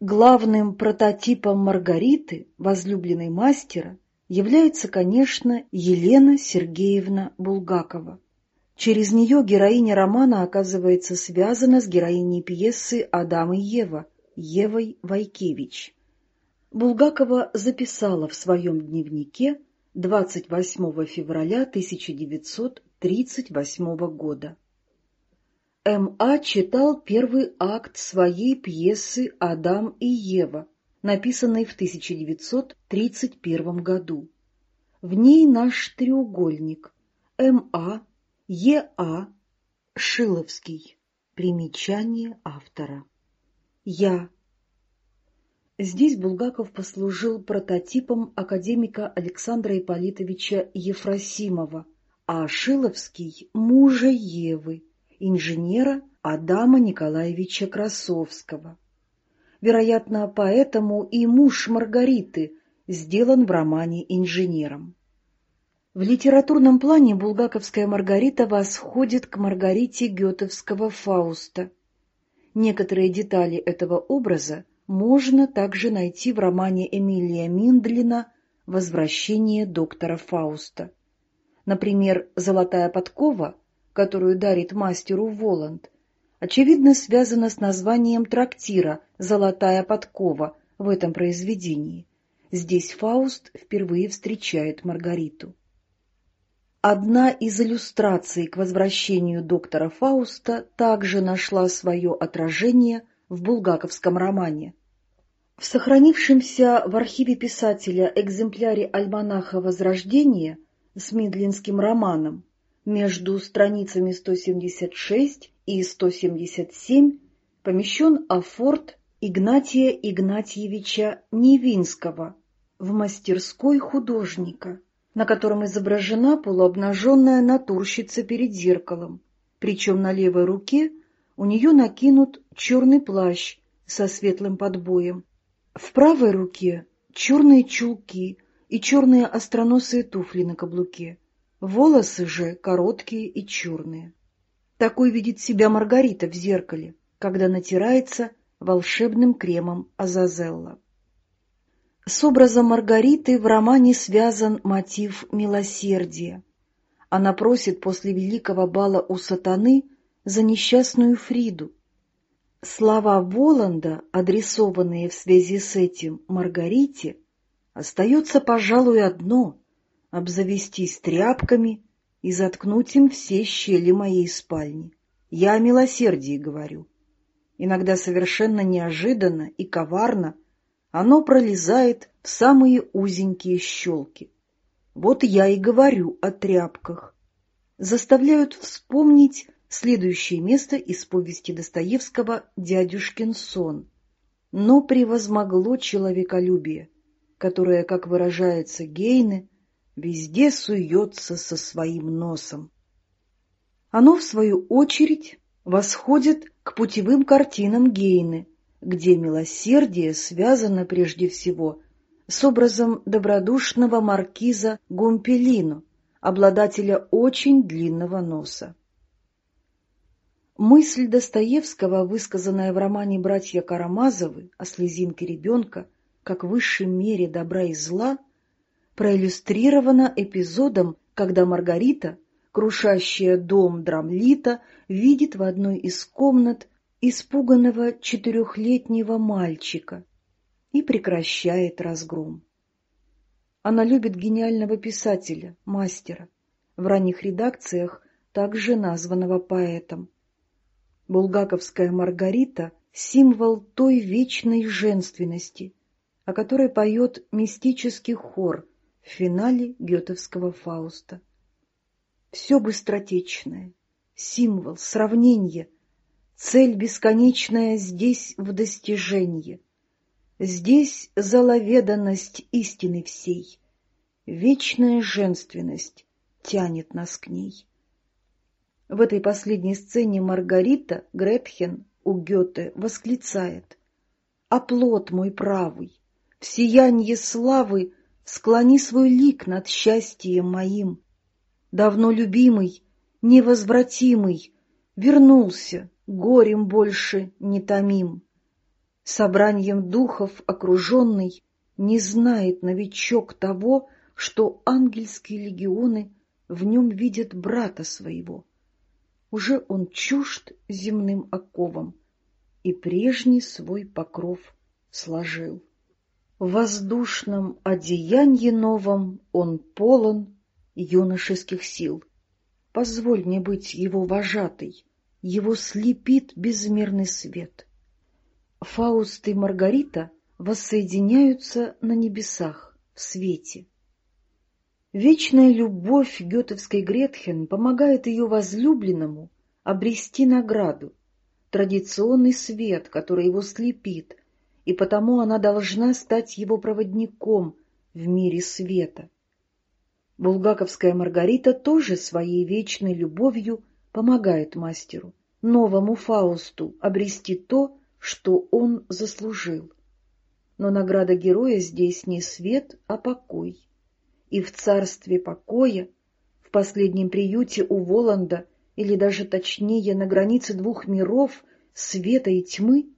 Главным прототипом Маргариты, возлюбленной мастера, является, конечно, Елена Сергеевна Булгакова. Через нее героиня романа оказывается связана с героиней пьесы «Адам и Ева» Евой Вайкевич. Булгакова записала в своем дневнике 28 февраля 1938 года. М.А. читал первый акт своей пьесы «Адам и Ева», написанной в 1931 году. В ней наш треугольник М.А., Е.А., Шиловский. Примечание автора. Я. Здесь Булгаков послужил прототипом академика Александра Ипполитовича Ефросимова, а Шиловский — мужа Евы, инженера Адама Николаевича Красовского. Вероятно, поэтому и муж Маргариты сделан в романе инженером. В литературном плане булгаковская Маргарита восходит к Маргарите Гетовского Фауста. Некоторые детали этого образа можно также найти в романе Эмилия Миндлина «Возвращение доктора Фауста». Например, «Золотая подкова» которую дарит мастеру Воланд, очевидно связана с названием трактира «Золотая подкова» в этом произведении. Здесь Фауст впервые встречает Маргариту. Одна из иллюстраций к возвращению доктора Фауста также нашла свое отражение в булгаковском романе. В сохранившемся в архиве писателя экземпляре альманаха «Возрождение» с Мидлинским романом между страницами 176 и 177 помещен афорт Игнатия Игнатьевича Невинского в мастерской художника, на котором изображена полуобнаженная натурщица перед зеркалом, причем на левой руке у нее накинут черный плащ со светлым подбоем. В правой руке черные чулки и черные остроносые туфли на каблуке. Волосы же короткие и черные. Такой видит себя Маргарита в зеркале, когда натирается волшебным кремом Азазелла. С образом Маргариты в романе связан мотив милосердия. Она просит после великого бала у сатаны за несчастную Фриду. Слова Воланда, адресованные в связи с этим Маргарите, остается, пожалуй, одно обзавестись тряпками и заткнуть им все щели моей спальни. Я о милосердии говорю. Иногда совершенно неожиданно и коварно оно пролезает в самые узенькие щелки. Вот я и говорю о тряпках. Заставляют вспомнить следующее место из повести Достоевского «Дядюшкин сон». Но превозмогло человеколюбие, которое, как выражается Гейне, везде суется со своим носом. Оно, в свою очередь, восходит к путевым картинам Гейны, где милосердие связано прежде всего с образом добродушного маркиза Гумпелино, обладателя очень длинного носа. Мысль Достоевского, высказанная в романе «Братья Карамазовы» о слезинке ребенка как высшей мере добра и зла, проиллюстрирована эпизодом, когда Маргарита, крушащая дом Драмлита, видит в одной из комнат испуганного четырехлетнего мальчика и прекращает разгром. Она любит гениального писателя, мастера, в ранних редакциях также названного поэтом. Булгаковская Маргарита — символ той вечной женственности, о которой поет мистический хор в финале Гетовского Фауста. Все быстротечное, символ, сравнение, цель бесконечная здесь в достижении. Здесь заловеданность истины всей, вечная женственность тянет нас к ней. В этой последней сцене Маргарита Гретхен у Гёте восклицает «Оплот мой правый, в сиянье славы склони свой лик над счастьем моим. Давно любимый, невозвратимый, вернулся, горем больше не томим. Собранием духов окруженный, не знает новичок того, что ангельские легионы в нем видят брата своего. Уже он чужд земным оковам и прежний свой покров сложил. В воздушном одеянье новом он полон юношеских сил. Позволь мне быть его вожатой, его слепит безмерный свет. Фауст и Маргарита воссоединяются на небесах, в свете. Вечная любовь гетовской Гретхен помогает ее возлюбленному обрести награду, традиционный свет, который его слепит, и потому она должна стать его проводником в мире света. Булгаковская Маргарита тоже своей вечной любовью помогает мастеру, новому Фаусту, обрести то, что он заслужил. Но награда героя здесь не свет, а покой. И в царстве покоя, в последнем приюте у Воланда, или даже точнее на границе двух миров, света и тьмы,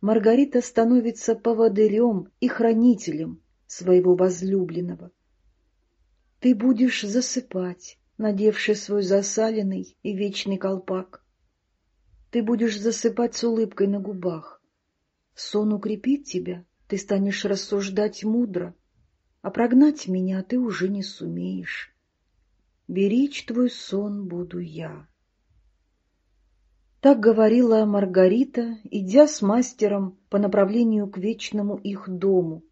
Маргарита становится поводырем и хранителем своего возлюбленного. Ты будешь засыпать, надевши свой засаленный и вечный колпак. Ты будешь засыпать с улыбкой на губах. Сон укрепит тебя, ты станешь рассуждать мудро, а прогнать меня ты уже не сумеешь. Беречь твой сон буду я. Так говорила Маргарита, идя с мастером по направлению к вечному их дому,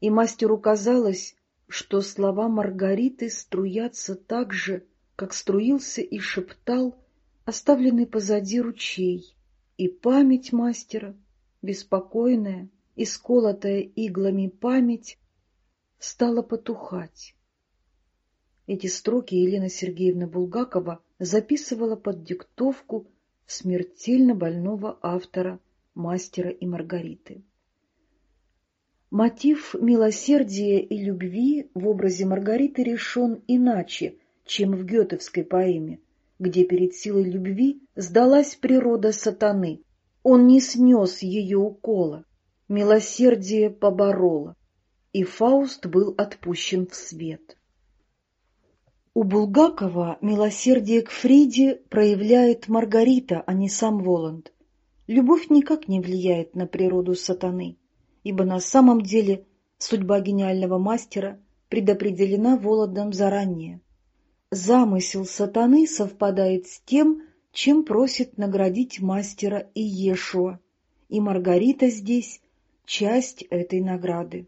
и мастеру казалось, что слова Маргариты струятся так же, как струился и шептал оставленный позади ручей, и память мастера, беспокойная, исколотая иглами память, стала потухать. Эти строки Елена Сергеевна Булгакова записывала под диктовку смертельно больного автора «Мастера и Маргариты». Мотив милосердия и любви в образе Маргариты решен иначе, чем в гетовской поэме, где перед силой любви сдалась природа сатаны. Он не снес ее укола, милосердие побороло, и Фауст был отпущен в свет. У Булгакова милосердие к Фриде проявляет Маргарита, а не сам Воланд. Любовь никак не влияет на природу сатаны, ибо на самом деле судьба гениального мастера предопределена Воландом заранее. Замысел сатаны совпадает с тем, чем просит наградить мастера Иешуа, и Маргарита здесь — часть этой награды.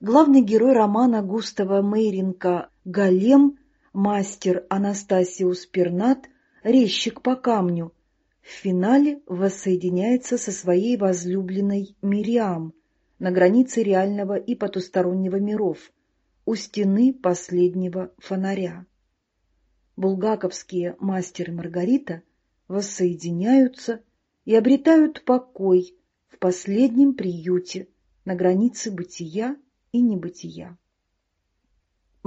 Главный герой романа Густава Мейринка «Голем», мастер Анастасиус Пернат, резчик по камню, в финале воссоединяется со своей возлюбленной Мириам на границе реального и потустороннего миров, у стены последнего фонаря. Булгаковские мастер и Маргарита воссоединяются и обретают покой в последнем приюте на границе бытия и небытия.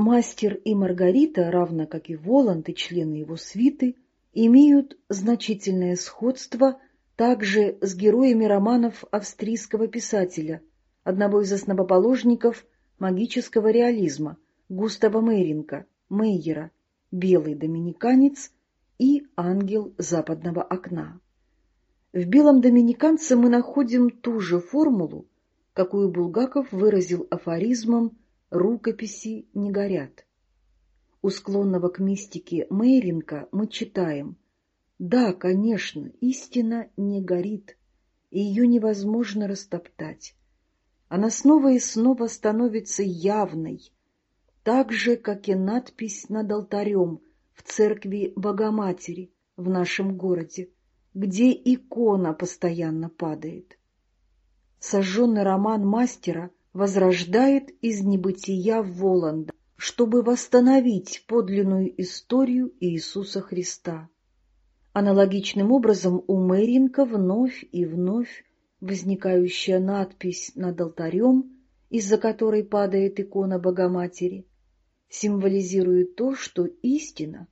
Мастер и Маргарита, равно как и Воланд и члены его свиты, имеют значительное сходство также с героями романов австрийского писателя, одного из основоположников магического реализма Густава Мейринга, Мейера, «Белый доминиканец» и «Ангел западного окна». В «Белом доминиканце» мы находим ту же формулу, какую Булгаков выразил афоризмом «рукописи не горят». У склонного к мистике Мейринка мы читаем «Да, конечно, истина не горит, и ее невозможно растоптать. Она снова и снова становится явной, так же, как и надпись над алтарем в церкви Богоматери в нашем городе, где икона постоянно падает сожженный роман мастера возрождает из небытия Воланда, чтобы восстановить подлинную историю Иисуса Христа. Аналогичным образом у Мэринка вновь и вновь возникающая надпись над алтарем, из-за которой падает икона Богоматери, символизирует то, что истина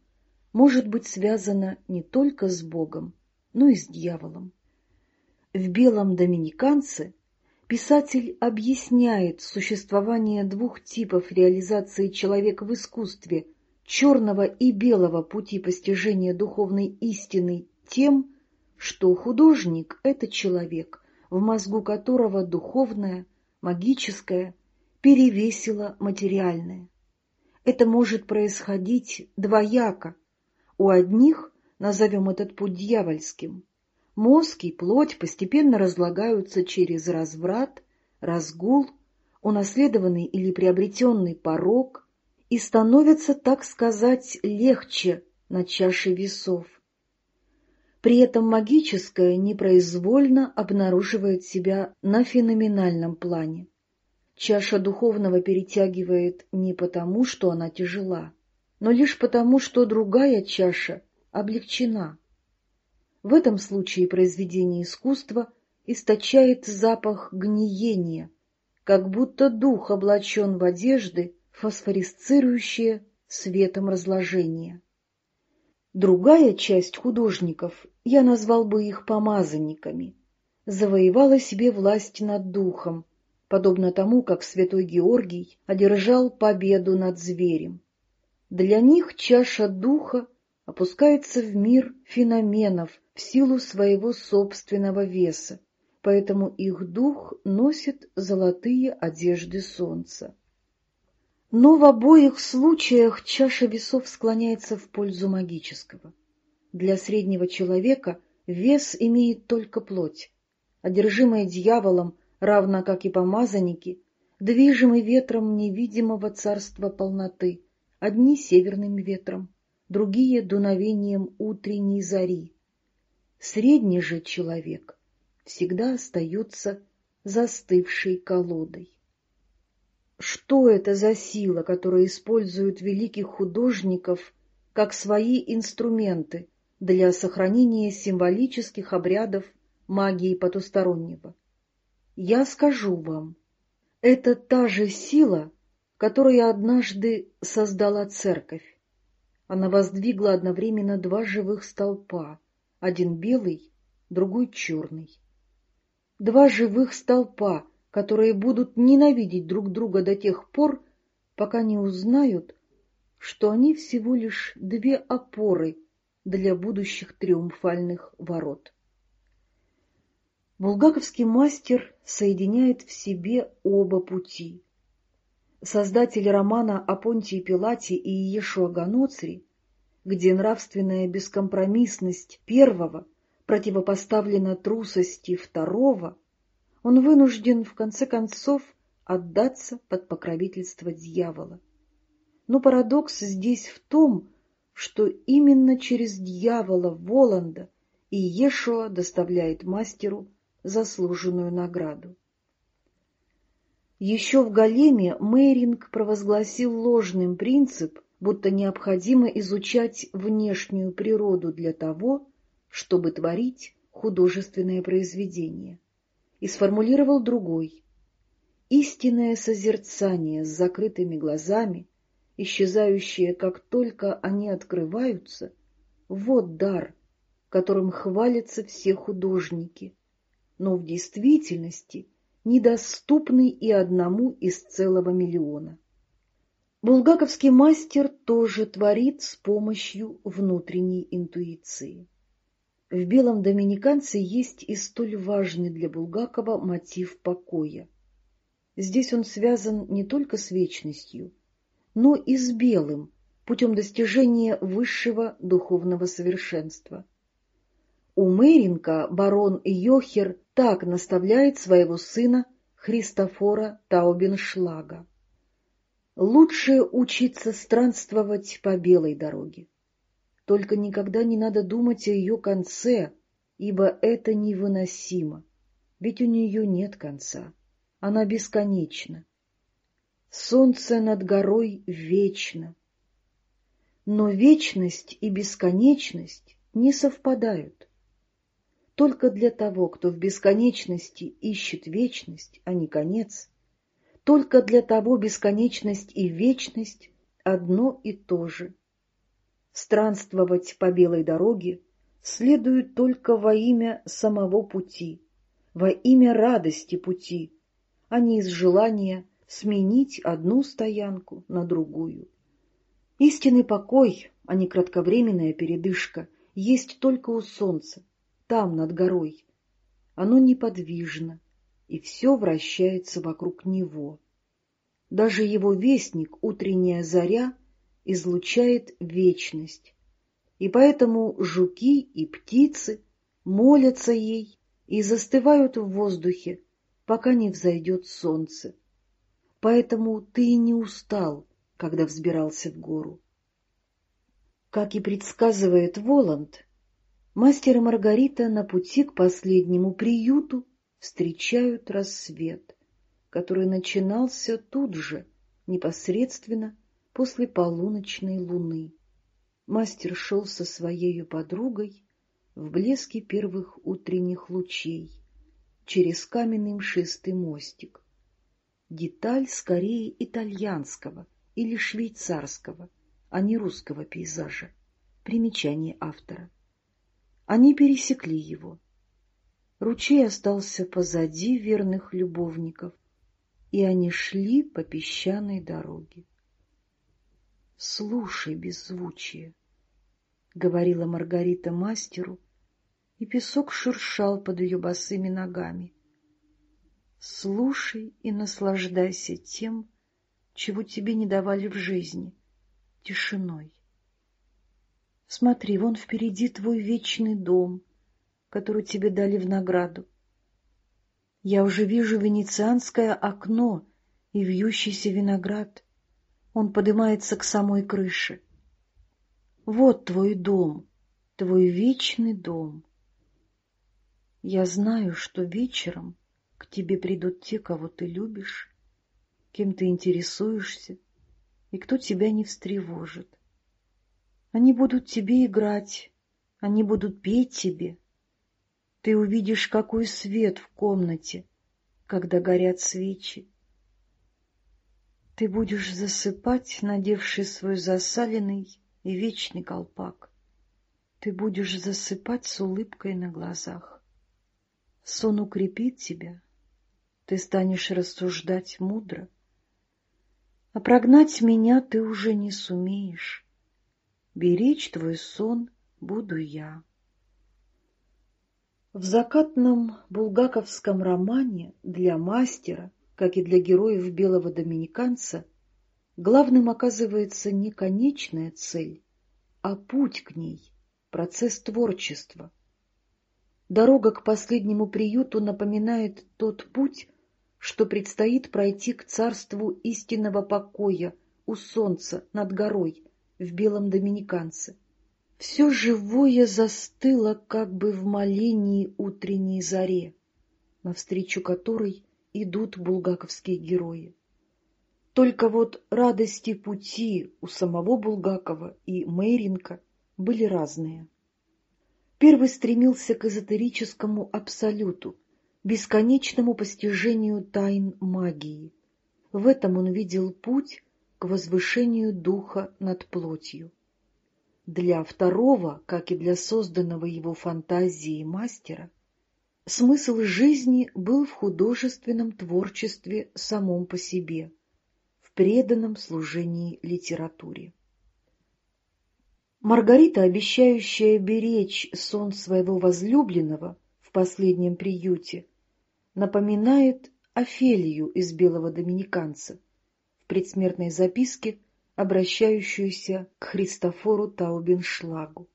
может быть связана не только с Богом, но и с дьяволом. В «Белом доминиканце» писатель объясняет существование двух типов реализации человека в искусстве – черного и белого пути постижения духовной истины тем, что художник – это человек, в мозгу которого духовное, магическое перевесило материальное. Это может происходить двояко. У одних, назовем этот путь дьявольским, Мозг и плоть постепенно разлагаются через разврат, разгул, унаследованный или приобретенный порог и становятся, так сказать, легче на чаше весов. При этом магическое непроизвольно обнаруживает себя на феноменальном плане. Чаша духовного перетягивает не потому, что она тяжела, но лишь потому, что другая чаша облегчена. В этом случае произведение искусства источает запах гниения, как будто дух облачен в одежды, фосфорисцирующие светом разложения. Другая часть художников, я назвал бы их помазанниками, завоевала себе власть над духом, подобно тому, как святой Георгий одержал победу над зверем. Для них чаша духа опускается в мир феноменов, в силу своего собственного веса, поэтому их дух носит золотые одежды солнца. Но в обоих случаях чаша весов склоняется в пользу магического. Для среднего человека вес имеет только плоть. Одержимые дьяволом, равно как и помазанники, движимы ветром невидимого царства полноты, одни северным ветром, другие дуновением утренней зари. Средний же человек всегда остается застывшей колодой. Что это за сила, которая использует великих художников как свои инструменты для сохранения символических обрядов магии потустороннего? Я скажу вам, это та же сила, которая однажды создала церковь. Она воздвигла одновременно два живых столпа один белый, другой черный. Два живых столпа, которые будут ненавидеть друг друга до тех пор, пока не узнают, что они всего лишь две опоры для будущих триумфальных ворот. Булгаковский мастер соединяет в себе оба пути. Создатель романа о Понтии Пилате и Иешуа Ганоцри где нравственная бескомпромиссность первого противопоставлена трусости второго, он вынужден, в конце концов, отдаться под покровительство дьявола. Но парадокс здесь в том, что именно через дьявола Воланда и Ешуа доставляет мастеру заслуженную награду. Еще в Галеме Мейринг провозгласил ложным принцип, будто необходимо изучать внешнюю природу для того, чтобы творить художественное произведение, и сформулировал другой. Истинное созерцание с закрытыми глазами, исчезающее, как только они открываются, вот дар, которым хвалятся все художники, но в действительности недоступный и одному из целого миллиона. Булгаковский мастер тоже творит с помощью внутренней интуиции. В «Белом доминиканце» есть и столь важный для Булгакова мотив покоя. Здесь он связан не только с вечностью, но и с белым, путем достижения высшего духовного совершенства. У Мэринка барон Йохер так наставляет своего сына Христофора Таубеншлага. Лучше учиться странствовать по белой дороге. Только никогда не надо думать о ее конце, ибо это невыносимо, ведь у нее нет конца, она бесконечна. Солнце над горой вечно. Но вечность и бесконечность не совпадают. Только для того, кто в бесконечности ищет вечность, а не конец, только для того бесконечность и вечность одно и то же. Странствовать по белой дороге следует только во имя самого пути, во имя радости пути, а не из желания сменить одну стоянку на другую. Истинный покой, а не кратковременная передышка, есть только у солнца, там, над горой. Оно неподвижно, и все вращается вокруг него. Даже его вестник, утренняя заря, излучает вечность, и поэтому жуки и птицы молятся ей и застывают в воздухе, пока не взойдет солнце. Поэтому ты не устал, когда взбирался в гору. Как и предсказывает Воланд, мастер Маргарита на пути к последнему приюту встречают рассвет, который начинался тут же, непосредственно после полуночной луны. Мастер шел со своей подругой в блеске первых утренних лучей через каменный мшистый мостик. Деталь скорее итальянского или швейцарского, а не русского пейзажа. Примечание автора. Они пересекли его. Ручей остался позади верных любовников, и они шли по песчаной дороге. «Слушай беззвучие», — говорила Маргарита мастеру, и песок шуршал под ее босыми ногами. «Слушай и наслаждайся тем, чего тебе не давали в жизни, тишиной. Смотри, вон впереди твой вечный дом, который тебе дали в награду. Я уже вижу венецианское окно и вьющийся виноград. Он поднимается к самой крыше. Вот твой дом, твой вечный дом. Я знаю, что вечером к тебе придут те, кого ты любишь, кем ты интересуешься и кто тебя не встревожит. Они будут тебе играть, они будут петь тебе, ты увидишь, какой свет в комнате, когда горят свечи. Ты будешь засыпать, надевший свой засаленный и вечный колпак. Ты будешь засыпать с улыбкой на глазах. Сон укрепит тебя, ты станешь рассуждать мудро. А прогнать меня ты уже не сумеешь. Беречь твой сон буду я. В закатном булгаковском романе для мастера, как и для героев белого доминиканца, главным оказывается не конечная цель, а путь к ней, процесс творчества. Дорога к последнему приюту напоминает тот путь, что предстоит пройти к царству истинного покоя у солнца над горой в белом доминиканце. Все живое застыло как бы в молении утренней заре, навстречу которой идут булгаковские герои. Только вот радости пути у самого Булгакова и Мейринка были разные. Первый стремился к эзотерическому абсолюту, бесконечному постижению тайн магии. В этом он видел путь к возвышению духа над плотью. Для второго, как и для созданного его фантазии мастера, смысл жизни был в художественном творчестве самом по себе, в преданном служении литературе. Маргарита, обещающая беречь сон своего возлюбленного в последнем приюте, напоминает Офелию из «Белого доминиканца» в предсмертной записке обращающуюся к Христофору Таубеншлагу.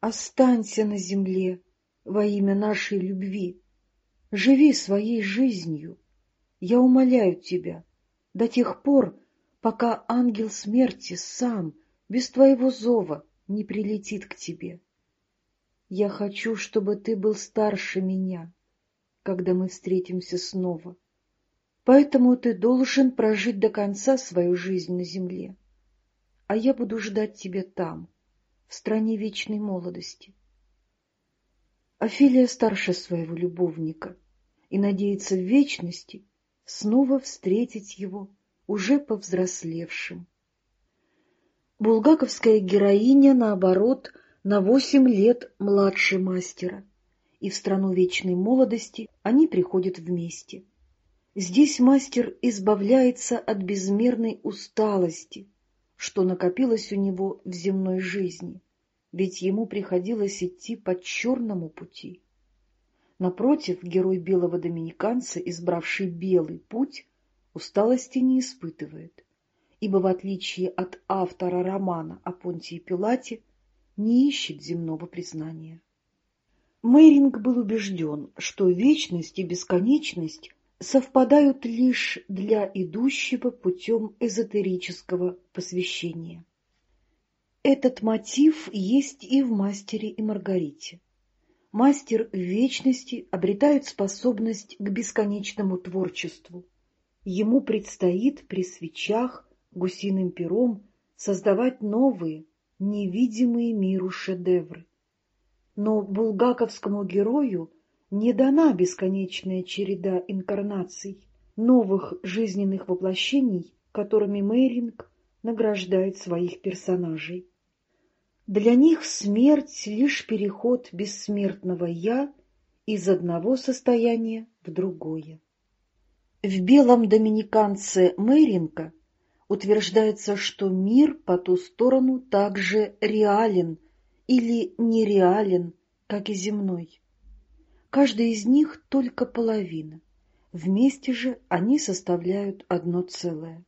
«Останься на земле во имя нашей любви, живи своей жизнью, я умоляю тебя, до тех пор, пока ангел смерти сам, без твоего зова, не прилетит к тебе. Я хочу, чтобы ты был старше меня, когда мы встретимся снова. Поэтому ты должен прожить до конца свою жизнь на земле, а я буду ждать тебя там, в стране вечной молодости. Офелия старше своего любовника и надеется в вечности снова встретить его уже повзрослевшим. Булгаковская героиня, наоборот, на восемь лет младше мастера, и в страну вечной молодости они приходят вместе. Здесь мастер избавляется от безмерной усталости, что накопилось у него в земной жизни, ведь ему приходилось идти по черному пути. Напротив, герой белого доминиканца, избравший белый путь, усталости не испытывает, ибо в отличие от автора романа о Понтии Пилате не ищет земного признания. Мейринг был убежден, что вечность и бесконечность совпадают лишь для идущего путем эзотерического посвящения. Этот мотив есть и в «Мастере и Маргарите». Мастер в вечности обретает способность к бесконечному творчеству. Ему предстоит при свечах, гусиным пером создавать новые, невидимые миру шедевры. Но булгаковскому герою не дана бесконечная череда инкарнаций, новых жизненных воплощений, которыми Мейринг награждает своих персонажей. Для них смерть — лишь переход бессмертного «я» из одного состояния в другое. В белом доминиканце Мейринга утверждается, что мир по ту сторону также реален или нереален, как и земной. Каждый из них только половина, вместе же они составляют одно целое.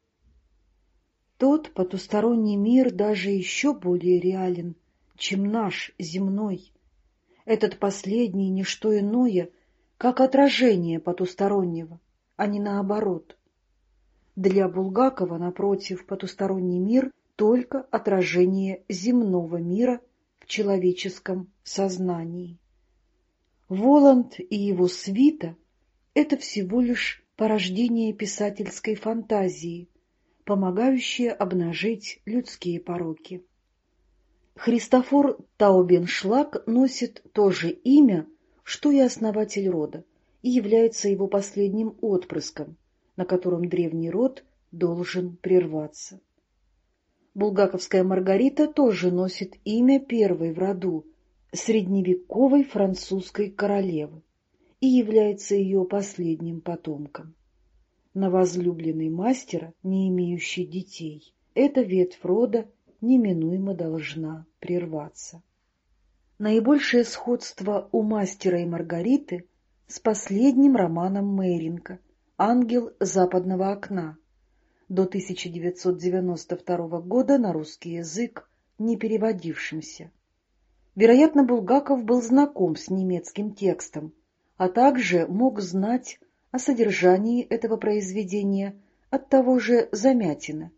Тот потусторонний мир даже еще более реален, чем наш земной. Этот последний — не что иное, как отражение потустороннего, а не наоборот. Для Булгакова, напротив, потусторонний мир — только отражение земного мира в человеческом сознании. Воланд и его свита — это всего лишь порождение писательской фантазии, помогающее обнажить людские пороки. Христофор Таубеншлаг носит то же имя, что и основатель рода, и является его последним отпрыском, на котором древний род должен прерваться. Булгаковская Маргарита тоже носит имя первой в роду, средневековой французской королевы и является ее последним потомком. На возлюбленный мастера, не имеющий детей, эта ветвь рода неминуемо должна прерваться. Наибольшее сходство у мастера и Маргариты с последним романом Мейринга «Ангел западного окна» до 1992 года на русский язык, не переводившимся. Вероятно, Булгаков был знаком с немецким текстом, а также мог знать о содержании этого произведения от того же Замятина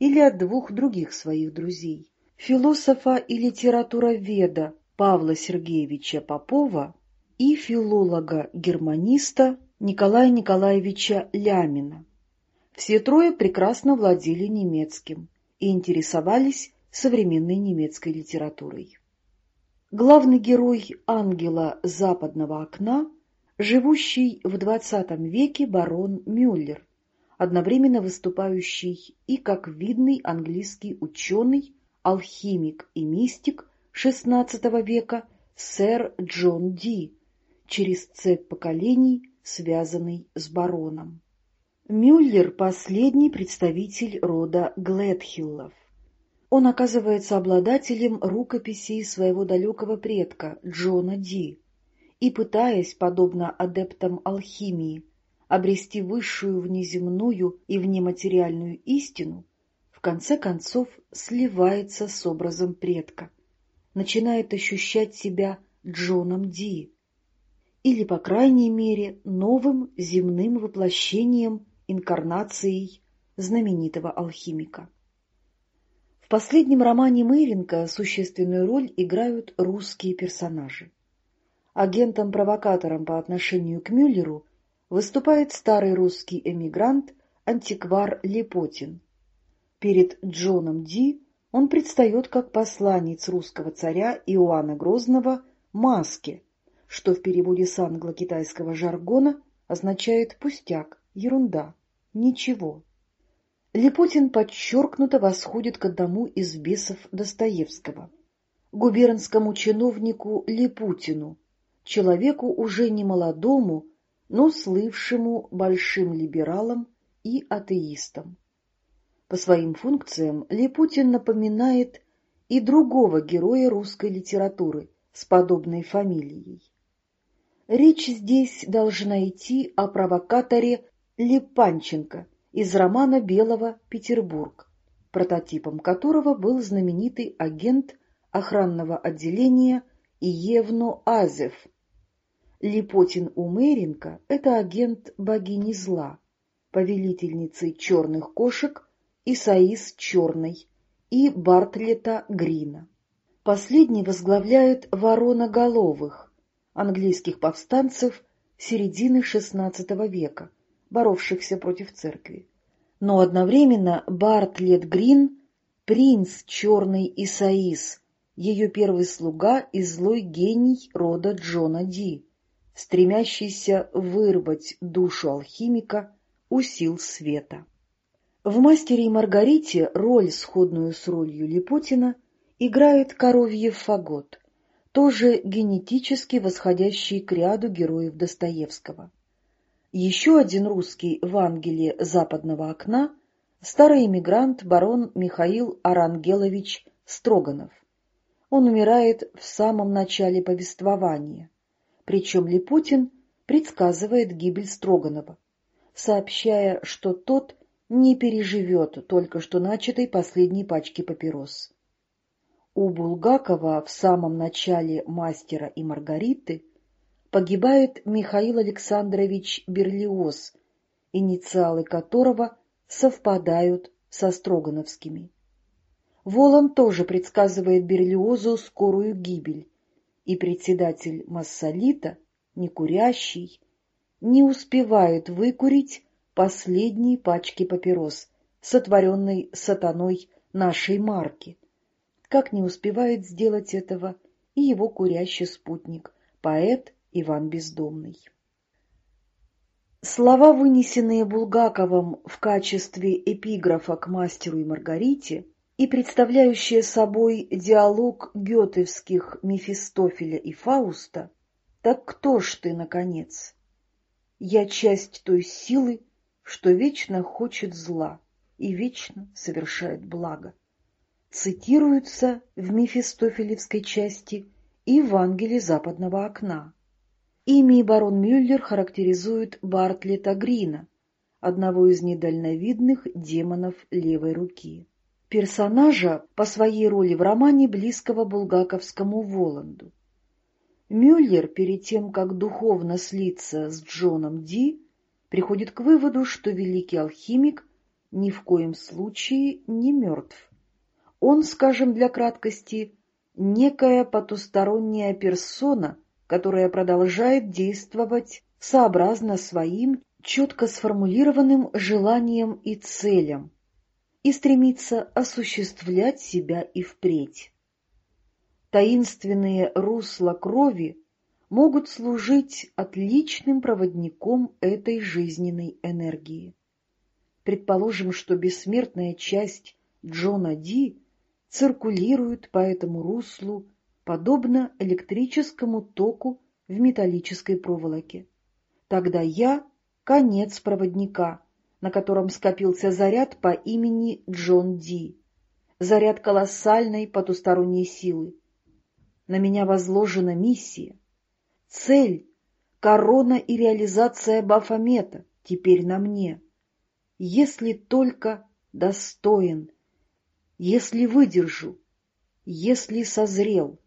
или от двух других своих друзей — философа и литературоведа Павла Сергеевича Попова и филолога-германиста Николая Николаевича Лямина. Все трое прекрасно владели немецким и интересовались современной немецкой литературой. Главный герой «Ангела западного окна» — живущий в XX веке барон Мюллер, одновременно выступающий и как видный английский ученый, алхимик и мистик XVI века сэр Джон Ди, через цепь поколений, связанный с бароном. Мюллер — последний представитель рода Гледхиллов. Он оказывается обладателем рукописей своего далекого предка Джона Ди и, пытаясь, подобно адептам алхимии, обрести высшую внеземную и внематериальную истину, в конце концов сливается с образом предка, начинает ощущать себя Джоном Ди, или, по крайней мере, новым земным воплощением, инкарнацией знаменитого алхимика последнем романе Мейринга существенную роль играют русские персонажи. Агентом-провокатором по отношению к Мюллеру выступает старый русский эмигрант, антиквар Лепотин. Перед Джоном Ди он предстает как посланец русского царя Иоанна Грозного «Маске», что в переводе с англо-китайского жаргона означает «пустяк», «ерунда», «ничего». Липутин подчеркнуто восходит к одному из бесов Достоевского, губернскому чиновнику Липутину, человеку уже не молодому, но слывшему большим либералом и атеистом. По своим функциям Липутин напоминает и другого героя русской литературы с подобной фамилией. Речь здесь должна идти о провокаторе Липанченко из романа Белого «Петербург», прототипом которого был знаменитый агент охранного отделения Иевно Азев. Липотин Умеренко — это агент богини зла, повелительницы черных кошек Исаис Черный и Бартлета Грина. Последний возглавляет вороноголовых, английских повстанцев середины XVI века, боровшихся против церкви. Но одновременно Бартлет Грин — принц черный Исаис, ее первый слуга и злой гений рода Джона Ди, стремящийся вырвать душу алхимика у сил света. В «Мастере и Маргарите» роль, сходную с ролью Липутина, играет Коровьев Фагот, тоже генетически восходящий к ряду героев Достоевского. Еще один русский в «Ангеле западного окна» — старый эмигрант барон Михаил Арангелович Строганов. Он умирает в самом начале повествования, причем Липутин предсказывает гибель Строганова, сообщая, что тот не переживет только что начатой последней пачки папирос. У Булгакова в самом начале «Мастера и Маргариты» погибает Михаил Александрович Берлиоз, инициалы которого совпадают со Строгановскими. Волан тоже предсказывает Берлиозу скорую гибель, и председатель Массолита, некурящий, не успевает выкурить последней пачки папирос, сотворенной сатаной нашей марки. Как не успевает сделать этого и его курящий спутник, поэт Иван Бездомный. Слова, вынесенные Булгаковым в качестве эпиграфа к мастеру и Маргарите и представляющие собой диалог гетевских Мефистофеля и Фауста, так кто ж ты, наконец? Я часть той силы, что вечно хочет зла и вечно совершает благо. Цитируются в Мефистофелевской части Ангеле западного окна. Ими барон Мюллер характеризует Бартлета Грина, одного из недальновидных демонов левой руки. Персонажа по своей роли в романе близкого булгаковскому Воланду. Мюллер, перед тем, как духовно слиться с Джоном Ди, приходит к выводу, что великий алхимик ни в коем случае не мертв. Он, скажем для краткости, некая потусторонняя персона, которая продолжает действовать сообразно своим четко сформулированным желаниям и целям и стремится осуществлять себя и впредь. Таинственные русла крови могут служить отличным проводником этой жизненной энергии. Предположим, что бессмертная часть Джона Ди циркулирует по этому руслу, подобно электрическому току в металлической проволоке. Тогда я — конец проводника, на котором скопился заряд по имени Джон Ди, заряд колоссальной потусторонней силы. На меня возложена миссия, цель, корона и реализация Бафомета теперь на мне. Если только достоин, если выдержу, если созрел.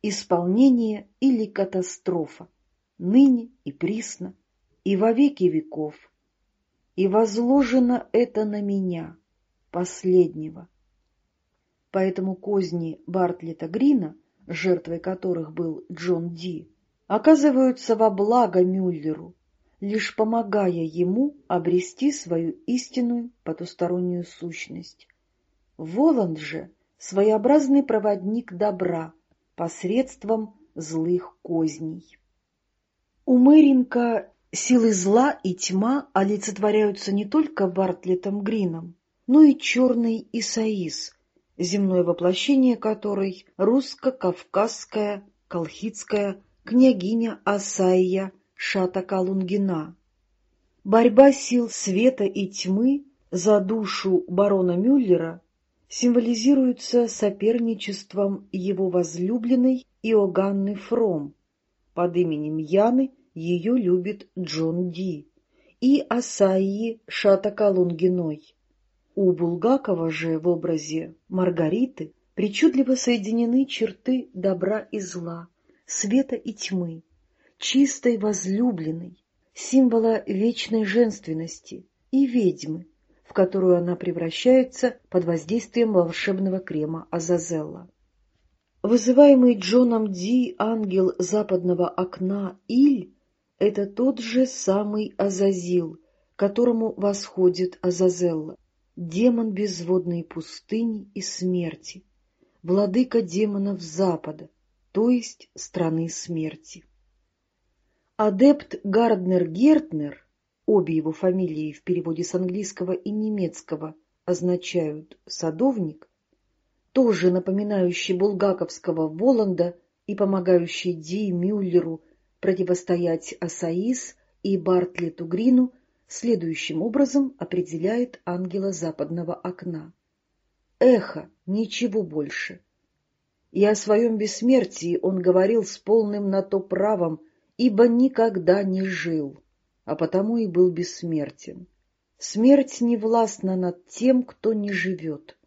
Исполнение или катастрофа, ныне и присно, и во веки веков. И возложено это на меня, последнего. Поэтому козни Бартлета Грина, жертвой которых был Джон Ди, оказываются во благо Мюллеру, лишь помогая ему обрести свою истинную потустороннюю сущность. Воланд же — своеобразный проводник добра посредством злых козней. У Мэринка силы зла и тьма олицетворяются не только Бартлетом Грином, но и черный Исаис, земное воплощение которой русско-кавказская, колхидская княгиня Асайя Шата-Калунгина. Борьба сил света и тьмы за душу барона Мюллера символизируется соперничеством его возлюбленной Иоганны Фром. Под именем Яны ее любит Джон Ди и Асаи Шата-Калунгиной. У Булгакова же в образе Маргариты причудливо соединены черты добра и зла, света и тьмы, чистой возлюбленной, символа вечной женственности и ведьмы, в которую она превращается под воздействием волшебного крема Азазелла. Вызываемый Джоном Ди ангел западного окна Иль — это тот же самый Азазил, которому восходит Азазелла, демон безводной пустыни и смерти, владыка демонов Запада, то есть страны смерти. Адепт Гарднер Гертнер, обе его фамилии в переводе с английского и немецкого означают «садовник», тоже напоминающий булгаковского Воланда и помогающий Ди Мюллеру противостоять Асаис и Бартлету Грину, следующим образом определяет ангела западного окна. Эхо, ничего больше. И о своем бессмертии он говорил с полным на то правом, ибо никогда не жил, а потому и был бессмертен. Смерть не властна над тем, кто не живет.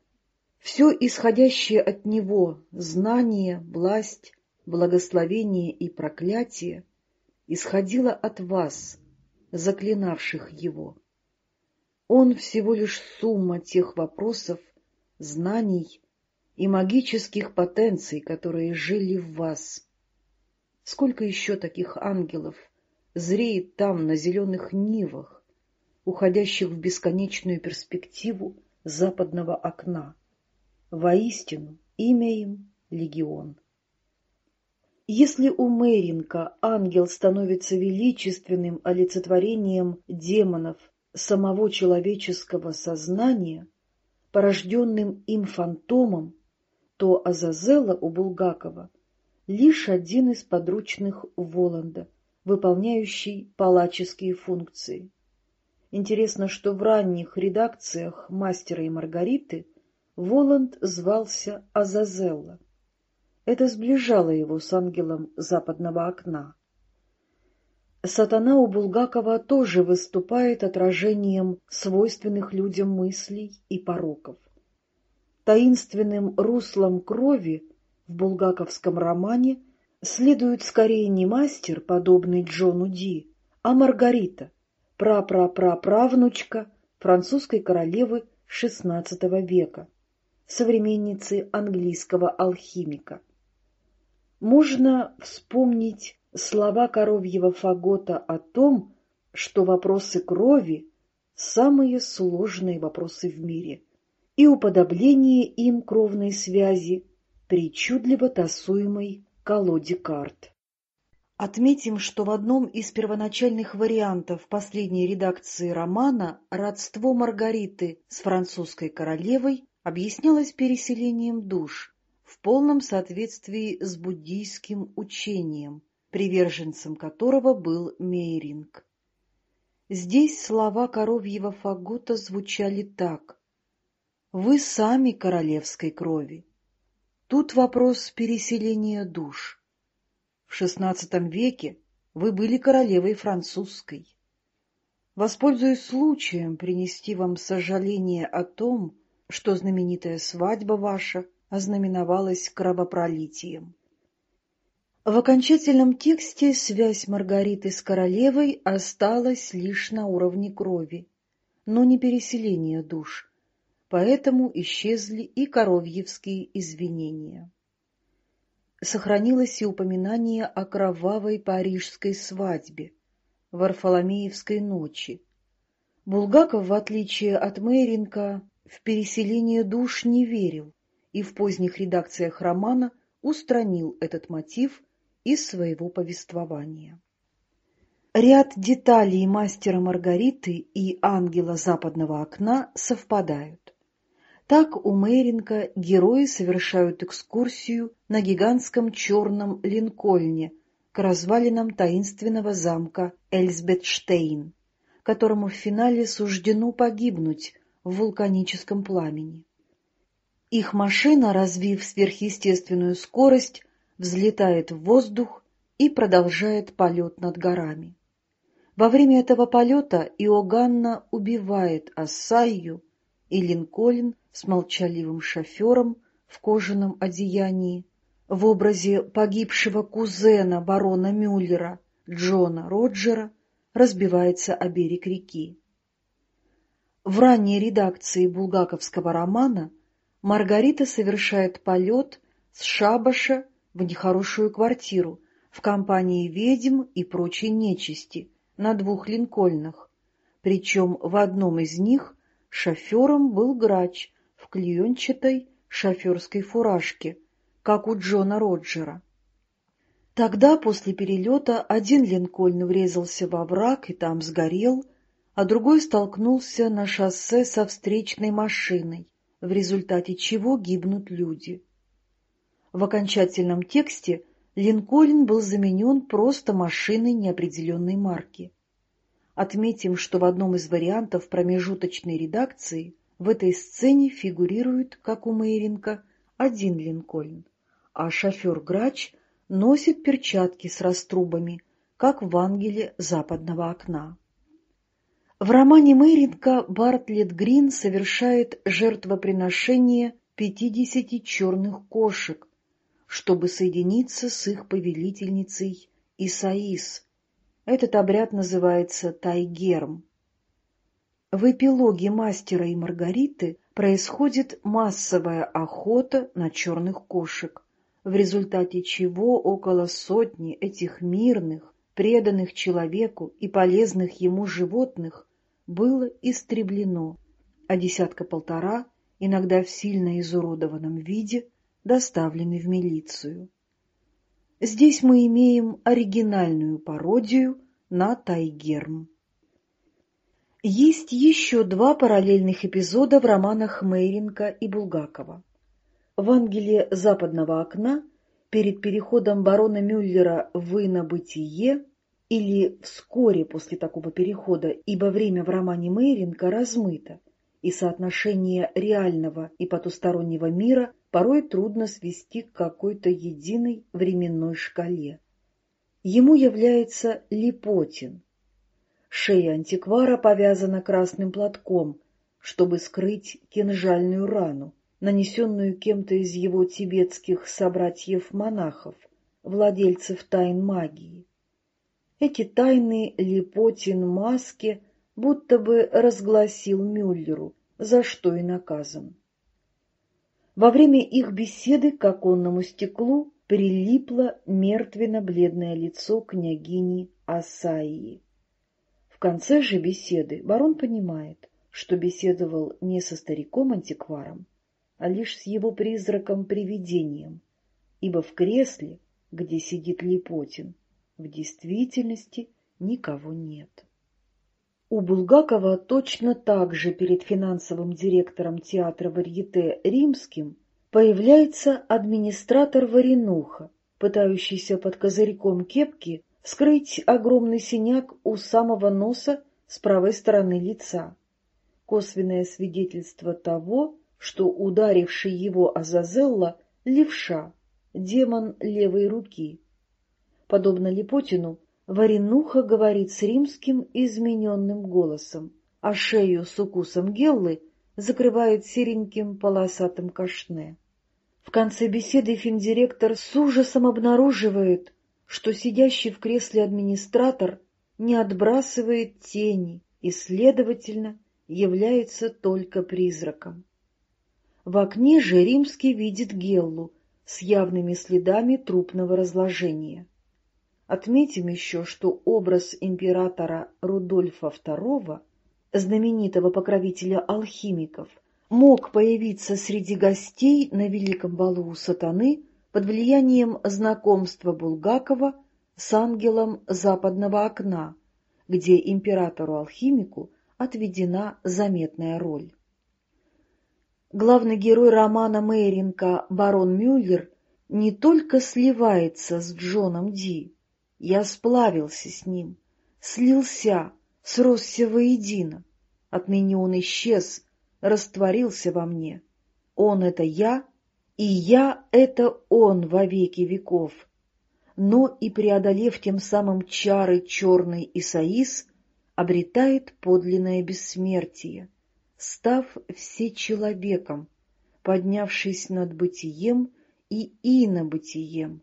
Все исходящее от него — знание, власть, благословение и проклятие — исходило от вас, заклинавших его. Он всего лишь сумма тех вопросов, знаний и магических потенций, которые жили в вас. Сколько еще таких ангелов зреет там, на зеленых нивах, уходящих в бесконечную перспективу западного окна? Воистину, имя им — Легион. Если у Мэринка ангел становится величественным олицетворением демонов самого человеческого сознания, порожденным им фантомом, то Азазела у Булгакова лишь один из подручных Воланда, выполняющий палаческие функции. Интересно, что в ранних редакциях «Мастера и Маргариты» Воланд звался Азазелла. Это сближало его с ангелом западного окна. Сатана у Булгакова тоже выступает отражением свойственных людям мыслей и пороков. Таинственным руслом крови в булгаковском романе следует скорее не мастер, подобный Джону Ди, а Маргарита, прапраправнучка французской королевы XVI века современницы английского алхимика. Можно вспомнить слова коровьего фагота о том, что вопросы крови – самые сложные вопросы в мире, и уподобление им кровной связи причудливо тасуемой колоде карт. Отметим, что в одном из первоначальных вариантов последней редакции романа родство Маргариты с французской королевой объяснялось переселением душ в полном соответствии с буддийским учением, приверженцем которого был Мейринг. Здесь слова коровьего фагота звучали так. «Вы сами королевской крови». Тут вопрос переселения душ. В XVI веке вы были королевой французской. Воспользуюсь случаем принести вам сожаление о том, что знаменитая свадьба ваша ознаменовалась кровопролитием. В окончательном тексте связь Маргариты с королевой осталась лишь на уровне крови, но не переселение душ, поэтому исчезли и коровьевские извинения. Сохранилось и упоминание о кровавой парижской свадьбе, Варфоломеевской ночи. Булгаков, в отличие от Мейринка, в переселение душ не верил и в поздних редакциях романа устранил этот мотив из своего повествования. Ряд деталей мастера Маргариты и ангела западного окна совпадают. Так у Мейринга герои совершают экскурсию на гигантском черном линкольне к развалинам таинственного замка Эльсбетштейн, которому в финале суждено погибнуть в вулканическом пламени. Их машина, развив сверхъестественную скорость, взлетает в воздух и продолжает полет над горами. Во время этого полета Иоганна убивает Ассайю, и Линкольн с молчаливым шофером в кожаном одеянии в образе погибшего кузена барона Мюллера, Джона Роджера, разбивается о берег реки. В ранней редакции булгаковского романа Маргарита совершает полет с шабаша в нехорошую квартиру в компании ведьм и прочей нечисти на двух линкольнах, причем в одном из них шофером был грач в клеенчатой шоферской фуражке, как у Джона Роджера. Тогда, после перелета, один линкольн врезался во враг и там сгорел, а другой столкнулся на шоссе со встречной машиной, в результате чего гибнут люди. В окончательном тексте Линкольн был заменен просто машиной неопределенной марки. Отметим, что в одном из вариантов промежуточной редакции в этой сцене фигурирует, как у Мейринка, один Линкольн, а шофер-грач носит перчатки с раструбами, как в ангеле западного окна. В романе Мейринка Бартлетт Грин совершает жертвоприношение пятидесяти черных кошек, чтобы соединиться с их повелительницей Исаис. Этот обряд называется Тайгерм. В эпилоге «Мастера и Маргариты» происходит массовая охота на черных кошек, в результате чего около сотни этих мирных, преданных человеку и полезных ему животных было истреблено, а десятка-полтора, иногда в сильно изуродованном виде, доставлены в милицию. Здесь мы имеем оригинальную пародию на Тайгерм. Есть еще два параллельных эпизода в романах Мейринка и Булгакова. В «Ангеле западного окна» перед переходом барона Мюллера в инобытие или вскоре после такого перехода, ибо время в романе Мейринка размыто, и соотношение реального и потустороннего мира порой трудно свести к какой-то единой временной шкале. Ему является Липотин. Шея антиквара повязана красным платком, чтобы скрыть кинжальную рану, нанесенную кем-то из его тибетских собратьев-монахов, владельцев тайн магии. Эти тайны Липотин маски будто бы разгласил Мюллеру, за что и наказан. Во время их беседы к оконному стеклу прилипло мертвенно-бледное лицо княгини Асаии. В конце же беседы барон понимает, что беседовал не со стариком-антикваром, а лишь с его призраком-привидением, ибо в кресле, где сидит Липотин, в действительности никого нет. У Булгакова точно так же перед финансовым директором театра Варьете Римским появляется администратор Варенуха, пытающийся под козырьком кепки вскрыть огромный синяк у самого носа с правой стороны лица. Косвенное свидетельство того, что ударивший его Азазелла — левша, демон левой руки. Подобно Липотину, Варенуха говорит с римским измененным голосом, а шею с укусом Геллы закрывает сереньким полосатым кашне. В конце беседы финдиректор с ужасом обнаруживает, что сидящий в кресле администратор не отбрасывает тени и, следовательно, является только призраком. В окне же Римский видит Геллу с явными следами трупного разложения. Отметим еще, что образ императора Рудольфа II, знаменитого покровителя алхимиков, мог появиться среди гостей на Великом балу у сатаны под влиянием знакомства Булгакова с ангелом западного окна, где императору-алхимику отведена заметная роль. Главный герой романа Мейринка барон Мюллер не только сливается с Джоном Ди, Я сплавился с ним, слился, сросся воедино. Отныне он исчез, растворился во мне. Он — это я, и я — это он во веки веков. Но и преодолев тем самым чары черный Исаис, обретает подлинное бессмертие, став все человеком, поднявшись над бытием и инобытием,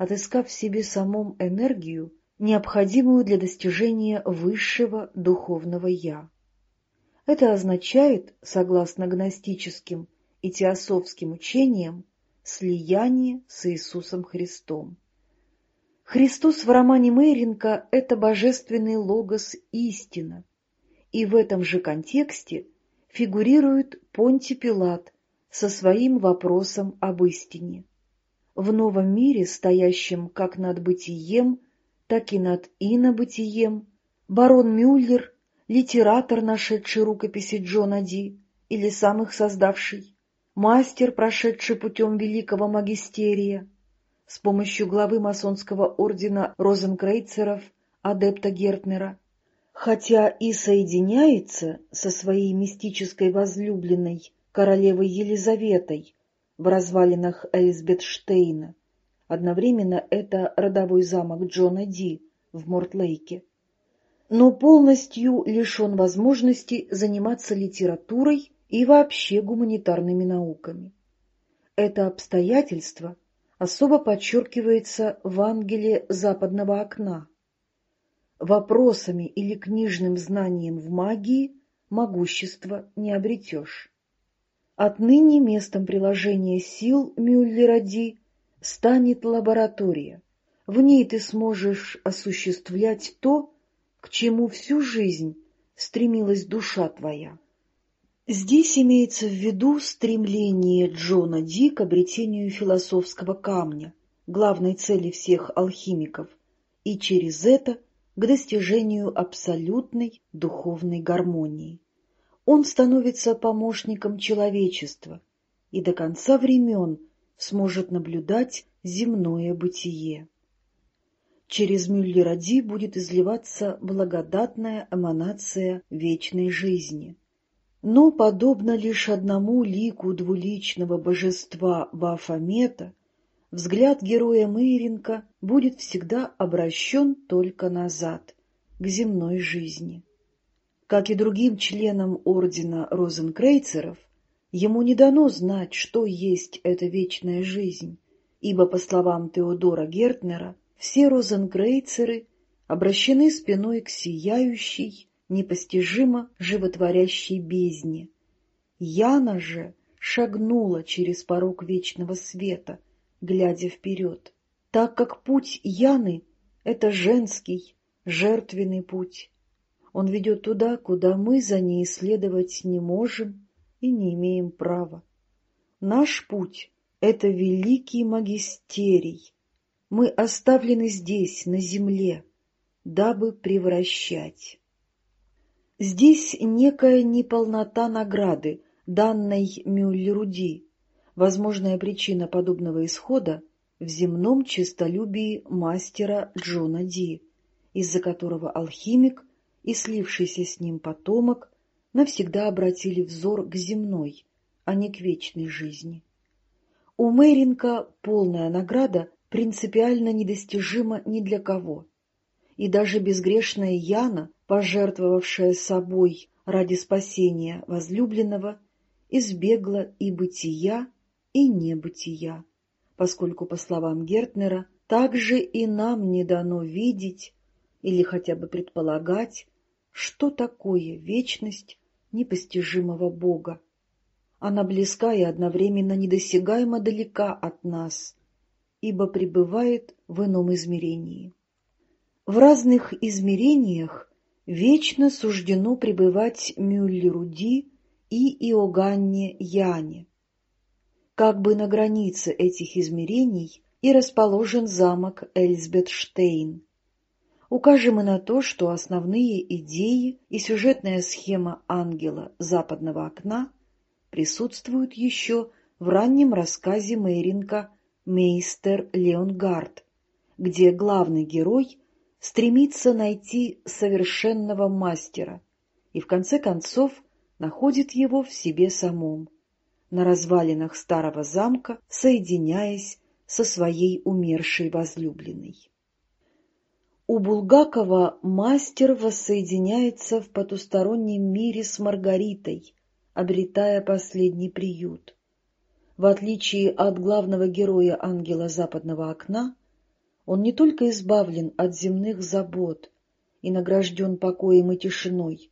отыскав в себе самом энергию, необходимую для достижения высшего духовного «я». Это означает, согласно гностическим и теософским учениям, слияние с Иисусом Христом. Христос в романе Мейринка – это божественный логос истина, и в этом же контексте фигурирует Понти Пилат со своим вопросом об истине. В новом мире, стоящем как над бытием, так и над инобытием, барон Мюллер, литератор, нашедший рукописи Джона Ди, или сам их создавший, мастер, прошедший путем великого магистерия, с помощью главы масонского ордена розенкрейцеров, адепта Гертнера, хотя и соединяется со своей мистической возлюбленной королевой Елизаветой в развалинах Эльсбетштейна. Одновременно это родовой замок Джона Ди в Мортлейке. Но полностью лишен возможности заниматься литературой и вообще гуманитарными науками. Это обстоятельство особо подчеркивается в ангеле западного окна. Вопросами или книжным знанием в магии могущество не обретешь. Отныне местом приложения сил Мюллера Ди станет лаборатория. В ней ты сможешь осуществлять то, к чему всю жизнь стремилась душа твоя. Здесь имеется в виду стремление Джона Ди к обретению философского камня, главной цели всех алхимиков, и через это к достижению абсолютной духовной гармонии. Он становится помощником человечества и до конца времен сможет наблюдать земное бытие. Через Мюллера Ди будет изливаться благодатная эманация вечной жизни – но, подобно лишь одному лику двуличного божества Бафомета, взгляд героя Мейринка будет всегда обращен только назад, к земной жизни. Как и другим членам ордена розенкрейцеров, ему не дано знать, что есть эта вечная жизнь, ибо, по словам Теодора Гертнера, все розенкрейцеры обращены спиной к сияющей, непостижимо животворящей бездне. Яна же шагнула через порог вечного света, глядя вперед, так как путь Яны — это женский, жертвенный путь. Он ведет туда, куда мы за ней исследовать не можем и не имеем права. Наш путь — это великий магистерий. Мы оставлены здесь, на земле, дабы превращать. Здесь некая неполнота награды, данной Мюллеру Ди. Возможная причина подобного исхода в земном честолюбии мастера Джона Ди, из-за которого алхимик и слившийся с ним потомок навсегда обратили взор к земной, а не к вечной жизни. У Мэринка полная награда принципиально недостижима ни для кого, и даже безгрешная Яна пожертвовавшая собой ради спасения возлюбленного, избегла и бытия, и небытия, поскольку, по словам Гертнера, также и нам не дано видеть или хотя бы предполагать, что такое вечность непостижимого Бога. Она близка и одновременно недосягаемо далека от нас, ибо пребывает в ином измерении. В разных измерениях вечно суждено пребывать Мюллеру Ди и Иоганне Яне. Как бы на границе этих измерений и расположен замок Эльсбетштейн. Укажем и на то, что основные идеи и сюжетная схема ангела западного окна присутствуют еще в раннем рассказе Мейринка «Мейстер Леонгард», где главный герой стремится найти совершенного мастера и в конце концов находит его в себе самом, на развалинах старого замка, соединяясь со своей умершей возлюбленной. У Булгакова мастер воссоединяется в потустороннем мире с Маргаритой, обретая последний приют. В отличие от главного героя «Ангела западного окна», он не только избавлен от земных забот и награжден покоем и тишиной,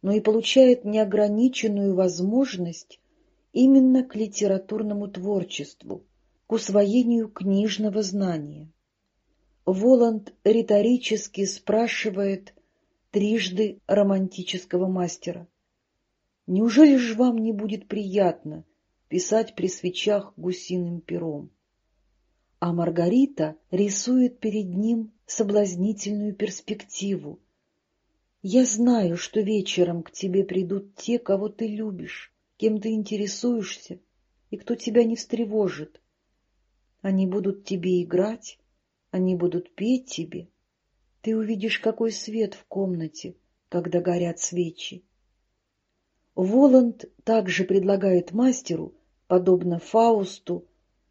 но и получает неограниченную возможность именно к литературному творчеству, к усвоению книжного знания. Воланд риторически спрашивает трижды романтического мастера. «Неужели ж вам не будет приятно писать при свечах гусиным пером?» А Маргарита рисует перед ним соблазнительную перспективу. «Я знаю, что вечером к тебе придут те, кого ты любишь, кем ты интересуешься и кто тебя не встревожит. Они будут тебе играть, они будут петь тебе. Ты увидишь, какой свет в комнате, когда горят свечи. Воланд также предлагает мастеру, подобно Фаусту,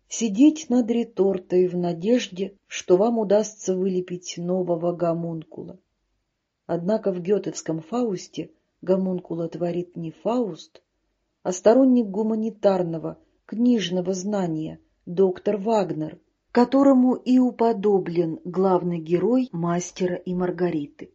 сидеть над ретортой в надежде, что вам удастся вылепить нового гомункула. Однако в гетовском Фаусте гомункула творит не Фауст, а сторонник гуманитарного, книжного знания, доктор Вагнер, которому и уподоблен главный герой «Мастера и Маргариты».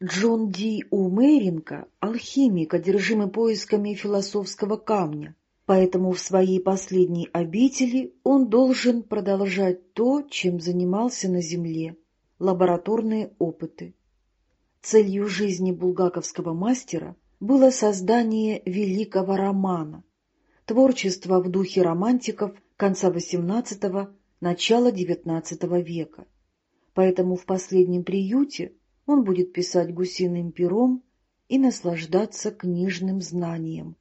Джон Ди Умеринка — алхимик, одержимый поисками философского камня, поэтому в своей последней обители он должен продолжать то, чем занимался на земле — лабораторные опыты. Целью жизни булгаковского мастера было создание великого романа, творчество в духе романтиков конца XVIII начала XIX века, поэтому в последнем приюте он будет писать гусиным пером и наслаждаться книжным знанием,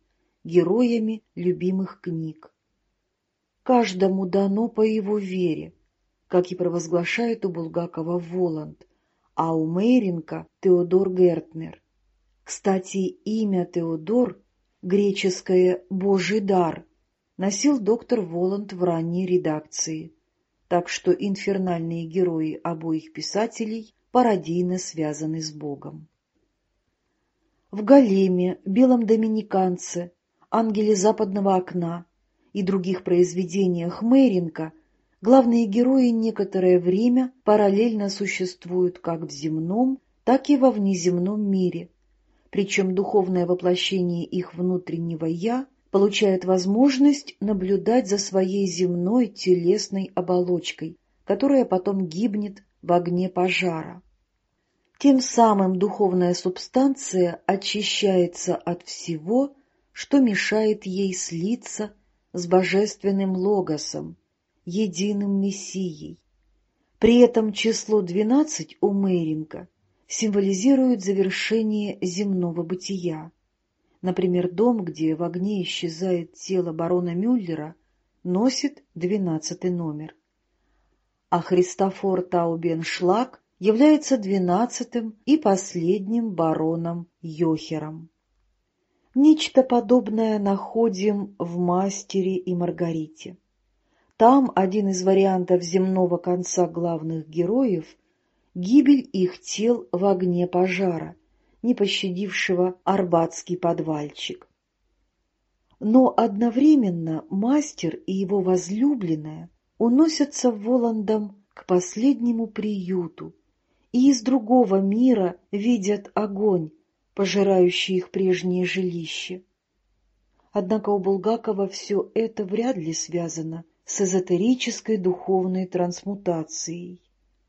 героями любимых книг. Каждому дано по его вере, как и провозглашает у Булгакова Воланд, а у Мейринка Теодор Гертнер. Кстати, имя Теодор, греческое «божий дар», носил доктор Воланд в ранней редакции так что инфернальные герои обоих писателей пародийно связаны с Богом. В «Големе», «Белом доминиканце», «Ангеле западного окна» и других произведениях Мэринка главные герои некоторое время параллельно существуют как в земном, так и во внеземном мире, причем духовное воплощение их внутреннего «я» получает возможность наблюдать за своей земной телесной оболочкой, которая потом гибнет в огне пожара. Тем самым духовная субстанция очищается от всего, что мешает ей слиться с божественным логосом, единым мессией. При этом число двенадцать у Мейринга символизирует завершение земного бытия. Например, дом, где в огне исчезает тело барона Мюллера, носит двенадцатый номер. А Христофор Таубеншлаг является двенадцатым и последним бароном Йохером. Нечто подобное находим в «Мастере и Маргарите». Там один из вариантов земного конца главных героев — гибель их тел в огне пожара, не пощадившего арбатский подвальчик. Но одновременно мастер и его возлюбленная уносятся Воландом к последнему приюту и из другого мира видят огонь, пожирающий их прежнее жилище. Однако у Булгакова все это вряд ли связано с эзотерической духовной трансмутацией.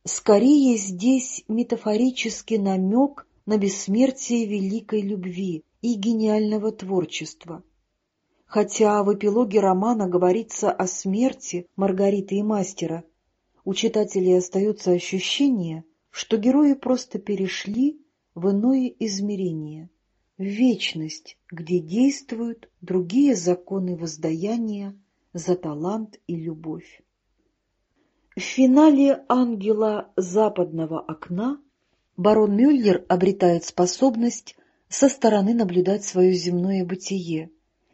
Скорее здесь метафорический намек на бессмертие великой любви и гениального творчества. Хотя в эпилоге романа говорится о смерти Маргариты и мастера, у читателей остается ощущение, что герои просто перешли в иное измерение, в вечность, где действуют другие законы воздаяния за талант и любовь. В финале «Ангела западного окна» барон Мюллер обретает способность со стороны наблюдать свое земное бытие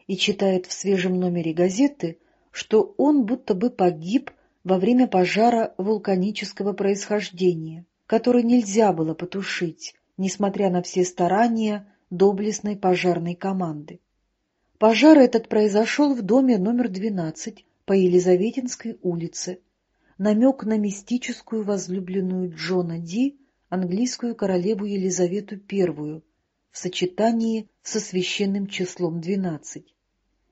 и читает в свежем номере газеты, что он будто бы погиб во время пожара вулканического происхождения, который нельзя было потушить, несмотря на все старания доблестной пожарной команды. Пожар этот произошел в доме номер 12 по Елизаветинской улице, намек на мистическую возлюбленную Джона Ди, английскую королеву Елизавету I, в сочетании со священным числом 12.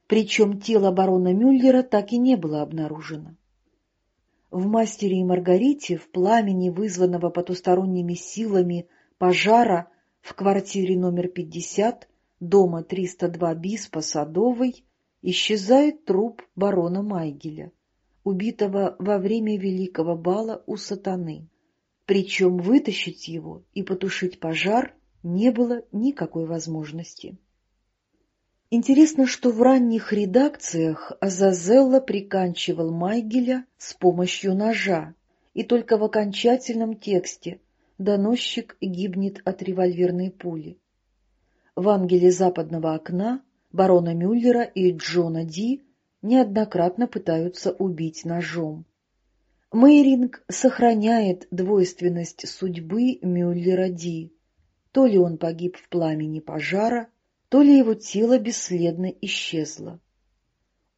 Причем тело барона Мюллера так и не было обнаружено. В «Мастере и Маргарите» в пламени, вызванного потусторонними силами пожара в квартире номер 50 дома 302 БИС по Садовой, исчезает труп барона Майгеля убитого во время великого бала у сатаны. Причем вытащить его и потушить пожар не было никакой возможности. Интересно, что в ранних редакциях Азазелла приканчивал Майгеля с помощью ножа, и только в окончательном тексте доносчик гибнет от револьверной пули. В «Ангеле западного окна» барона Мюллера и Джона Ди неоднократно пытаются убить ножом. Мейринг сохраняет двойственность судьбы Мюллера Ди. То ли он погиб в пламени пожара, то ли его тело бесследно исчезло.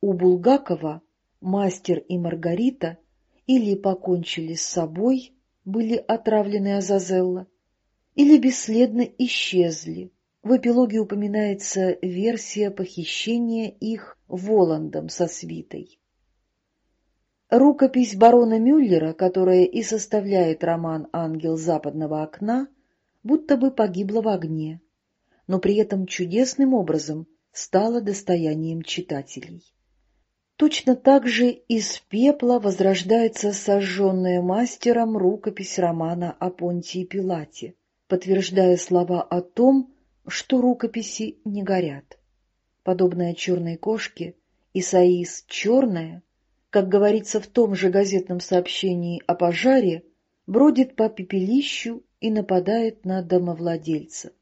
У Булгакова мастер и Маргарита или покончили с собой, были отравлены Азазелла, или бесследно исчезли, в эпилоге упоминается версия похищения их Воландом со свитой. Рукопись барона Мюллера, которая и составляет роман «Ангел западного окна», будто бы погибла в огне, но при этом чудесным образом стала достоянием читателей. Точно так же из пепла возрождается сожженная мастером рукопись романа о Понтии Пилате, подтверждая слова о том, что рукописи не горят. Подобная черной кошке, Исаис черная, как говорится в том же газетном сообщении о пожаре, бродит по пепелищу и нападает на домовладельца.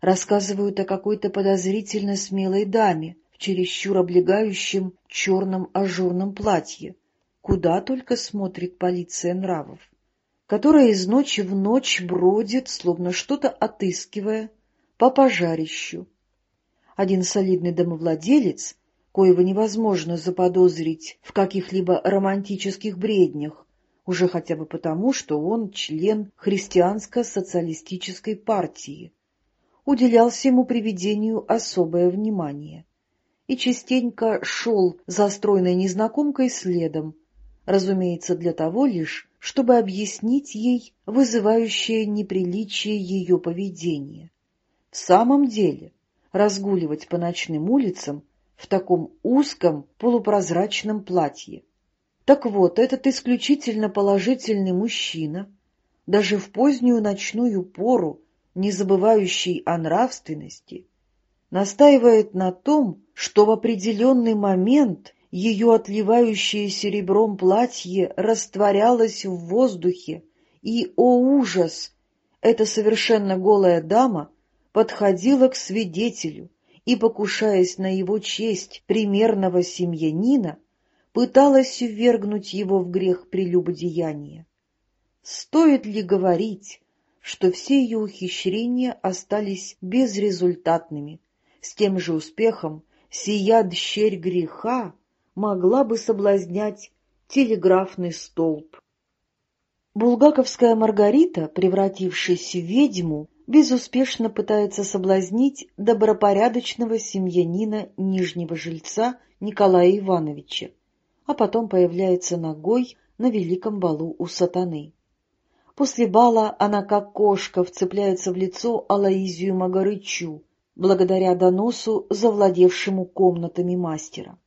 Рассказывают о какой-то подозрительно смелой даме в чересчур облегающем черном ажурном платье, куда только смотрит полиция нравов, которая из ночи в ночь бродит, словно что-то отыскивая, по пожарищу. Один солидный домовладелец, коего невозможно заподозрить в каких-либо романтических бреднях, уже хотя бы потому, что он член христианско-социалистической партии, уделял всему привидению особое внимание и частенько шел за стройной незнакомкой следом, разумеется, для того лишь, чтобы объяснить ей вызывающее неприличие ее поведения. В самом деле, разгуливать по ночным улицам в таком узком полупрозрачном платье. Так вот, этот исключительно положительный мужчина, даже в позднюю ночную пору, не забывающий о нравственности, настаивает на том, что в определенный момент ее отливающее серебром платье растворялось в воздухе, и, о ужас, эта совершенно голая дама подходила к свидетелю и, покушаясь на его честь примерного семьянина, пыталась ввергнуть его в грех прелюбодеяния. Стоит ли говорить, что все ее ухищрения остались безрезультатными, с тем же успехом сия дщерь греха могла бы соблазнять телеграфный столб. Булгаковская Маргарита, превратившись в ведьму, безуспешно пытается соблазнить добропорядочного семьянина нижнего жильца Николая Ивановича, а потом появляется ногой на великом балу у сатаны. После бала она, как кошка, вцепляется в лицо Алаизию Магарычу, благодаря доносу, завладевшему комнатами мастера.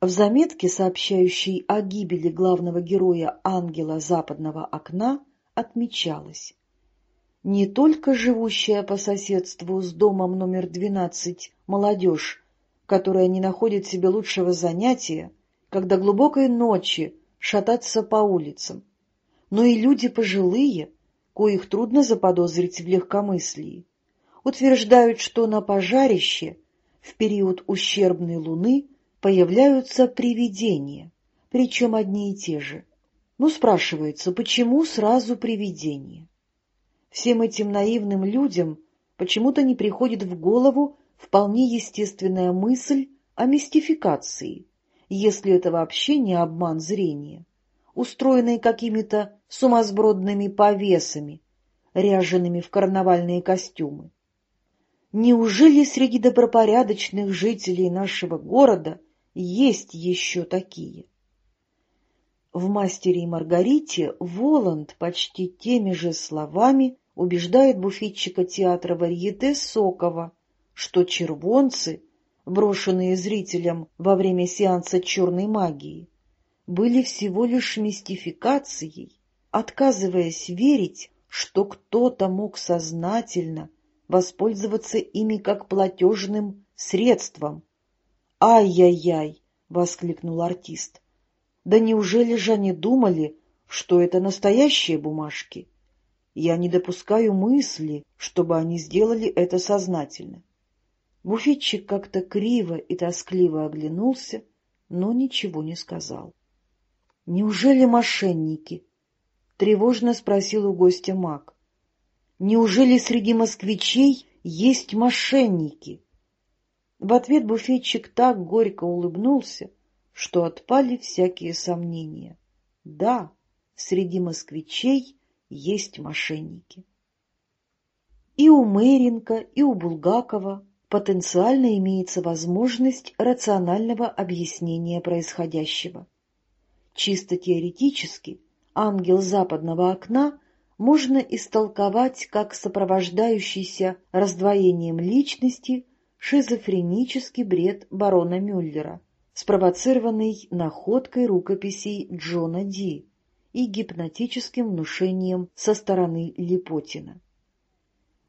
В заметке, сообщающей о гибели главного героя ангела западного окна, отмечалось не только живущая по соседству с домом номер 12 молодежь, которая не находит себе лучшего занятия, когда глубокой ночи шататься по улицам, но и люди пожилые, коих трудно заподозрить в легкомыслии, утверждают, что на пожарище в период ущербной луны появляются привидения, причем одни и те же. Ну, спрашивается, почему сразу привидения? Всем этим наивным людям почему-то не приходит в голову вполне естественная мысль о мистификации, если это вообще не обман зрения, устроенный какими-то сумасбродными повесами, ряженными в карнавальные костюмы. Неужели среди добропорядочных жителей нашего города есть еще такие? В «Мастере и Маргарите» Воланд почти теми же словами убеждает буфетчика театра Варьете Сокова, что червонцы, брошенные зрителям во время сеанса черной магии, были всего лишь мистификацией, отказываясь верить, что кто-то мог сознательно воспользоваться ими как платежным средством. «Ай-яй-яй!» — воскликнул артист. «Да неужели же они думали, что это настоящие бумажки? Я не допускаю мысли, чтобы они сделали это сознательно». Буфетчик как-то криво и тоскливо оглянулся, но ничего не сказал. — Неужели мошенники? — тревожно спросил у гостя маг. — Неужели среди москвичей есть мошенники? В ответ буфетчик так горько улыбнулся, что отпали всякие сомнения. Да, среди москвичей есть мошенники. И у Мэринка, и у Булгакова потенциально имеется возможность рационального объяснения происходящего. Чисто теоретически ангел западного окна можно истолковать как сопровождающийся раздвоением личности шизофренический бред барона Мюллера, спровоцированный находкой рукописей Джона Ди и гипнотическим внушением со стороны Липотина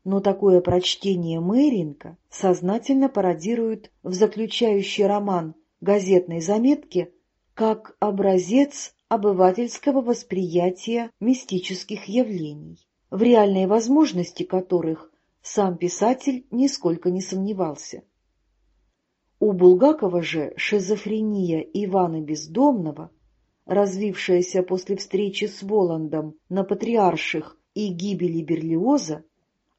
но такое прочтение Мэринка сознательно пародирует в заключающий роман газетной заметки как образец обывательского восприятия мистических явлений, в реальной возможности которых сам писатель нисколько не сомневался. У Булгакова же шизофрения Ивана Бездомного, развившаяся после встречи с Воландом на Патриарших и гибели Берлиоза,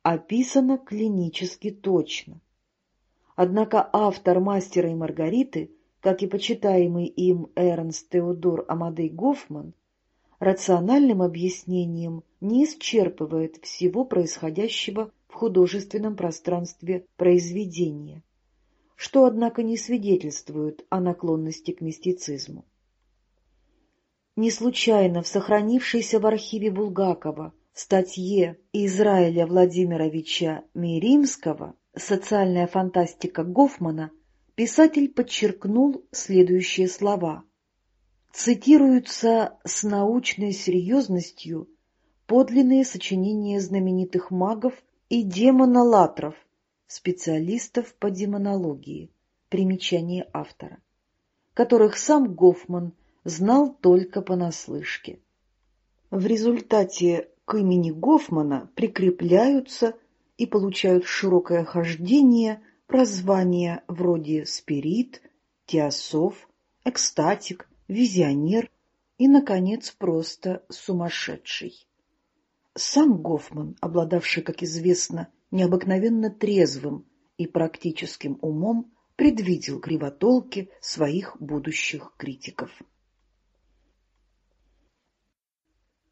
описано клинически точно. Однако автор «Мастера и Маргариты», как и почитаемый им Эрнст Теодор Амадей Гофман, рациональным объяснением не исчерпывает всего происходящего в художественном пространстве произведения, что, однако, не свидетельствует о наклонности к мистицизму. Не случайно в сохранившейся в архиве Булгакова статье Израиля Владимировича Миримского «Социальная фантастика Гофмана» писатель подчеркнул следующие слова. Цитируются с научной серьезностью подлинные сочинения знаменитых магов и демонолатров, специалистов по демонологии, примечание автора, которых сам Гофман знал только понаслышке. В результате к имени Гофмана прикрепляются и получают широкое хождение прозвания вроде спирит, теософ, экстатик, визионер и, наконец, просто сумасшедший. Сам Гофман, обладавший, как известно, необыкновенно трезвым и практическим умом, предвидел кривотолки своих будущих критиков.